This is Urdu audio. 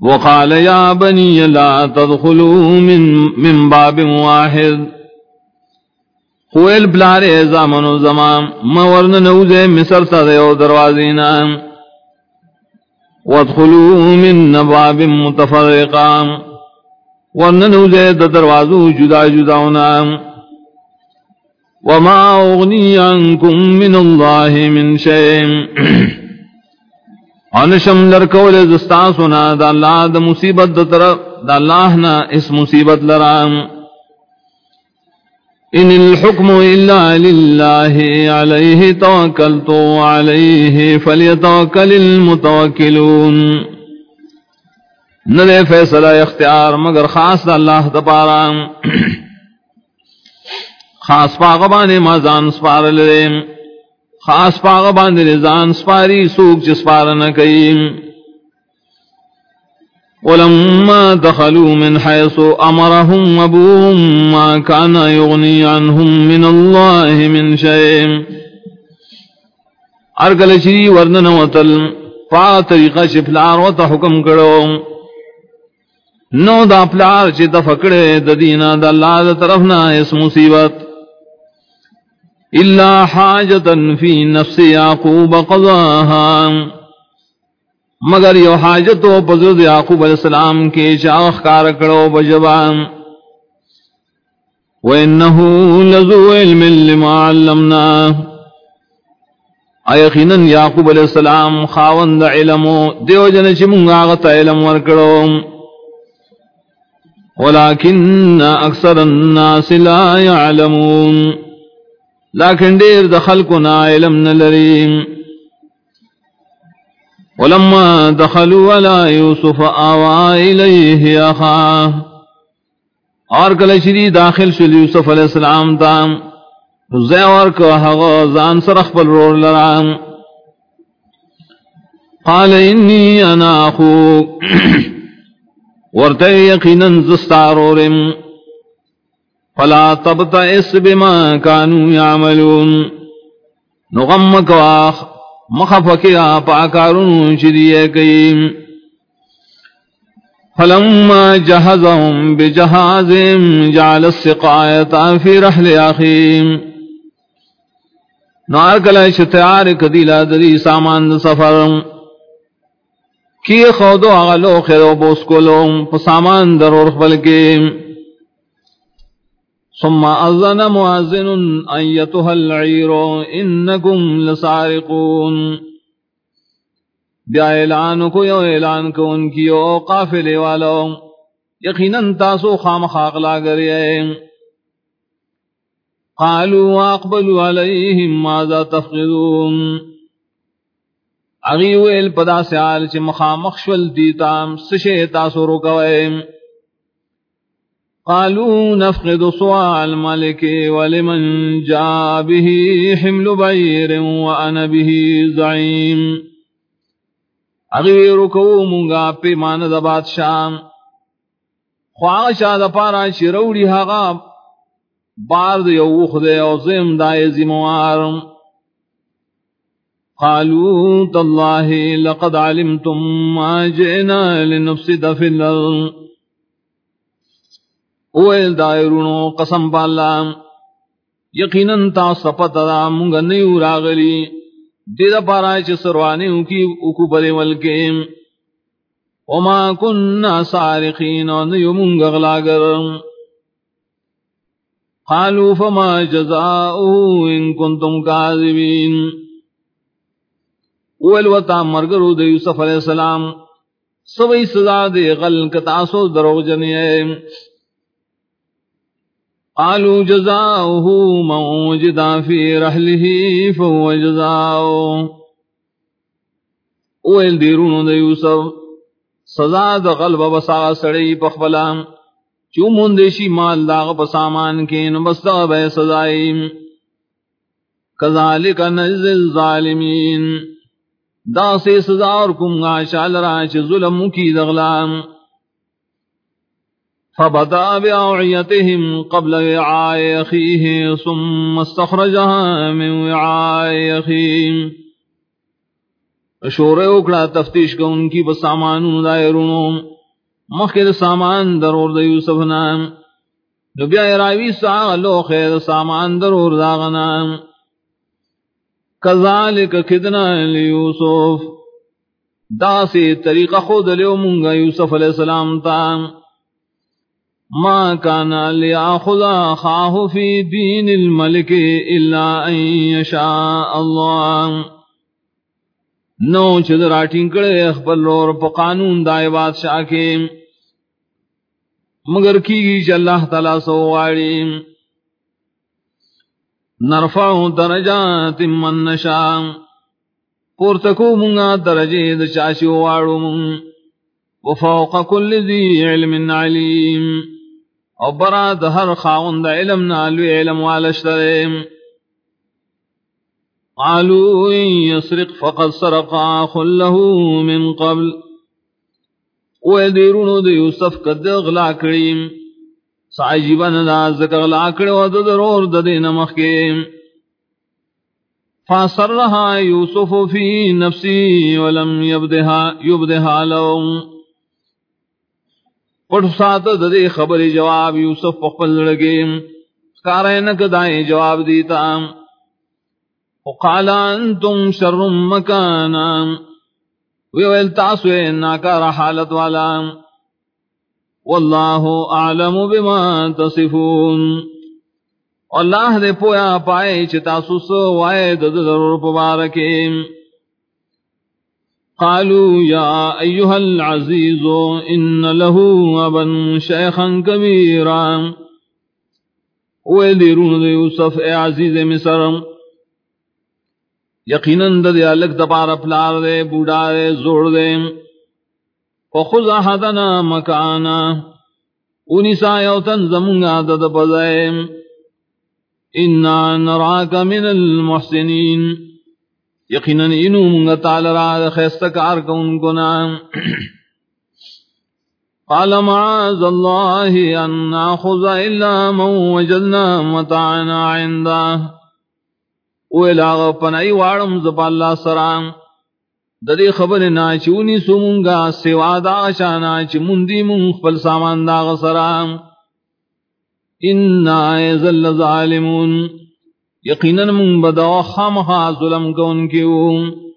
وقال يا بني لا تدخلوا من, من باب واحد. خویل بلارے زامن و زمان مورن نوزے مصر تا دیو دروازینا. وادخلوا من نباب متفرقا. ورن نوزے دروازو جدا جداونا. وما اغنی عنکم من اللہ من شیم انشم لرکول زستان سنا دا اللہ دا مصیبت دا طرف، دا اللہ نا اس مصیبت لرام. ان الحکم الا للہ، علیہ توکلتو علیہ فلیتوکل المتوکلون. ندے فیصلہ اختیار، مگر خاص دا اللہ دا پارام. خاص پاغبان مازان سپار لرم خاص پاغ باندې رضان سپاری سوق چې سپار نه ولما دخلوا من حيث امرهم ابوهم ما كان يغني عنهم من الله من شيء. ارگل شری ورنن وتل، پا طریقہ شفلار وتا حکم کړو. نو دا پلار چې د فکړې د دینه د الله طرف نه، اس مصیبت. إلا حاجة في نفس يعقوب قضاها. مگر یو حاجت و بزرد یعقوب علیہ السلام کے شاخ کار کرو بجبان وَإِنَّهُ لَذُو عِلْمٍ لِمَا عَلَّمْنَا. ایقینا یعقوب علیہ السلام خاوند علمو دیو جن چمونگا غتا علم ورکڑو ولیکن اکثر الناس لا يعلمون لیکن دیر دخل کو نا علم نلریم ولما دخلوا على يوسف آوا إليه أخاه اور کل شری داخل شل یوسف علیہ السلام تام زیور کو حغا زان سرخ پل رور لرام قال انی انا اخوک. ورتے یقینا زستارورم فلا تبتئس بما كانوا يعملون. نغمك واخ، مخفك پاکارون شریع کئیم. فلما جهزهم بجهازهم جعل السقاية في رحل أخيم نار کلا شتعار کدیلا دری سامان سفر. کی خودو اغلو خیرو بوسکولو پسامان در ارخبل کے ثم أذن مؤذن أيتها العير إنكم لسارقون۔ بیا اعلان کو یو اعلان کو ان کی او قافلے والو۔ یقینا تاسو خام خاق لا گرے قالوا اقبلوا عليهم ماذا تفقدون۔ اغي ويل پدا سیال چ مخامخ شول دیتا سشے تاسو رو کوئے قالوا نفقد صواع الملك ولمن جاء به حمل بعير وأنا به زعيم. اغیر کو مونگا پی مان دا بادشاہ. خواہ دا پارا شروڑی حقا بارد یوخ دے او زم دائے زموار. قالوا تالله لقد علمتم ما جئنا لنفسد في الأرض اویل دائرونو قسم پالا یقیناً تا سپت دا مونگا نیو راغلی۔ دیدہ پارا چھ سروانیو کی اکو بلے ملکے وما کننا سارقین و نیو مونگا غلاگر۔ قالوا فما جزاؤه ان کنتم کاذبین۔ اویل وطا مرگرو دے یوسف علیہ السلام۔ سوئی سزا دے غل کتاسو دروغ جنیے قالوا جزاؤه من وجد في رحله، فهو جزاؤه اویل دیرونو دا یوسف، سزا دا غلب بسا سڑی پخبلام چو مندشی مال داغ پسامان کے نبستا بے سزائیم کذالک نجز الظالمین. دا سے سزا اور کم گا شال را راچ ظلم کی دغلام فبدا بأوعيتهم قبل وعاء أخيه ثم استخرجها من وعاء أخيه شور اکڑا تفتیش کا ان کی بسامان دائرونو مخیر سامان درور دا یوسف نام. نبیا راوی سا لو خیر سامان درور داغنا کذالک کدنا لیوسف. دا سی طریقہ خود لیو منگا یوسف علیہ السلام تا ما کانا لیاخذ خواہ فی دین الملک الا ان یشاء اللہ نو چد راٹین کڑے اخبر اور پا قانون دائے بادشاہ کے. مگر کی گی چ اللہ تعالی سو واڑی نرفع درجات من نشا پورتکو منگا درجے د چاشی واڑو من. وفوق کل ذی علم علیم. او برا براد ہر خاوند علم نالو علم والشتریم قالوا إن يسرق فقد سرق أخ من قبل. ويديرون دي يوسف قد اغلا كريم سعجبا نازك اغلا كريم ودرور ددين مخيم فاصرها يوسف في نفسي ولم يبدها يبدها لهم. پڑھ سات ددے خبر جواب یوسف پخپل لگے کارے نک دائیں جواب دیتا. وقال انتم شر مكانا ويل تاسو ناكار حالت والا. والله اعلم بما تصفون. اللہ دے پویا پائے چتا سو وائے دد ضرور مبارکے قالوا يا ايها العزيز ان له ابا شيخا كبيرا. ويديرون يوسف، اے عزیز مصر، یقیناً دے الگ دبار پلار دے، بوڑھا دے، زوڑ دے وخذ احدنا مکانا، اونی سا یوتن زمونگا دد بزائے انا نراک من المحسنین. یقیناً انو منگا تعالی را خیستکار کون کنا قال معاذ الله ان ناخذ الا من وجدنا متعنا عنده. اولاغ پنائی وارم زبا اللہ سرام ددی خبر نا چونی سومنگا سوا دا شانا چ مندی من خپل سامان دا سرام انا ایزل ظالمون یقیناً من بدا خامخا ظلم کون کیوں